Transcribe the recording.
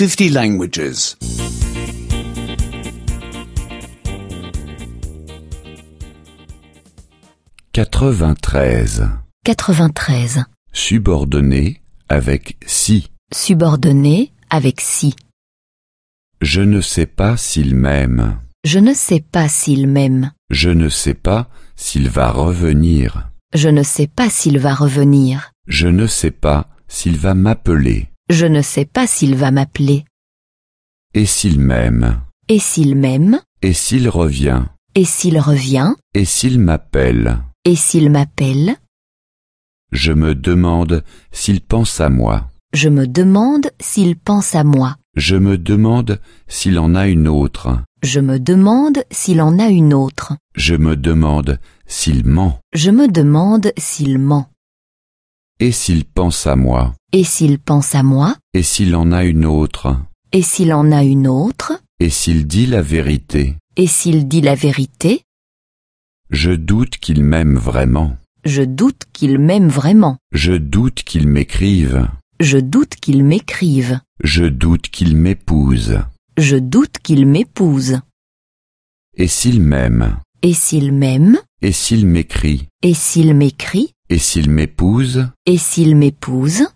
50 languages. 93. 93. Subordonné avec si. Subordonné avec si. Je ne sais pas s'il m'aime. Je ne sais pas s'il m'aime. Je ne sais pas s'il va revenir. Je ne sais pas s'il va revenir. Je ne sais pas s'il va m'appeler. Je ne sais pas s'il va m'appeler. Et s'il m'aime. Et s'il m'aime. Et s'il revient. Et s'il revient. Et s'il m'appelle. Et s'il m'appelle. Je me demande s'il pense à moi. Je me demande s'il pense à moi. Je me demande s'il en a une autre. Je me demande s'il en a une autre. Je me demande s'il ment. Je me demande s'il ment. Et s'il pense à moi. Et s'il pense à moi. Et s'il en a une autre. Et s'il en a une autre. Et s'il dit la vérité. Et s'il dit la vérité. Je doute qu'il m'aime vraiment. Je doute qu'il m'aime vraiment. Je doute qu'il m'écrive. Je doute qu'il m'écrive. Je doute qu'il m'épouse. Je doute qu'il m'épouse. Et s'il m'aime. Et s'il m'aime. Et s'il m'écrit. Et s'il m'écrit. Et s'il m'épouse? Et s'il m'épouse?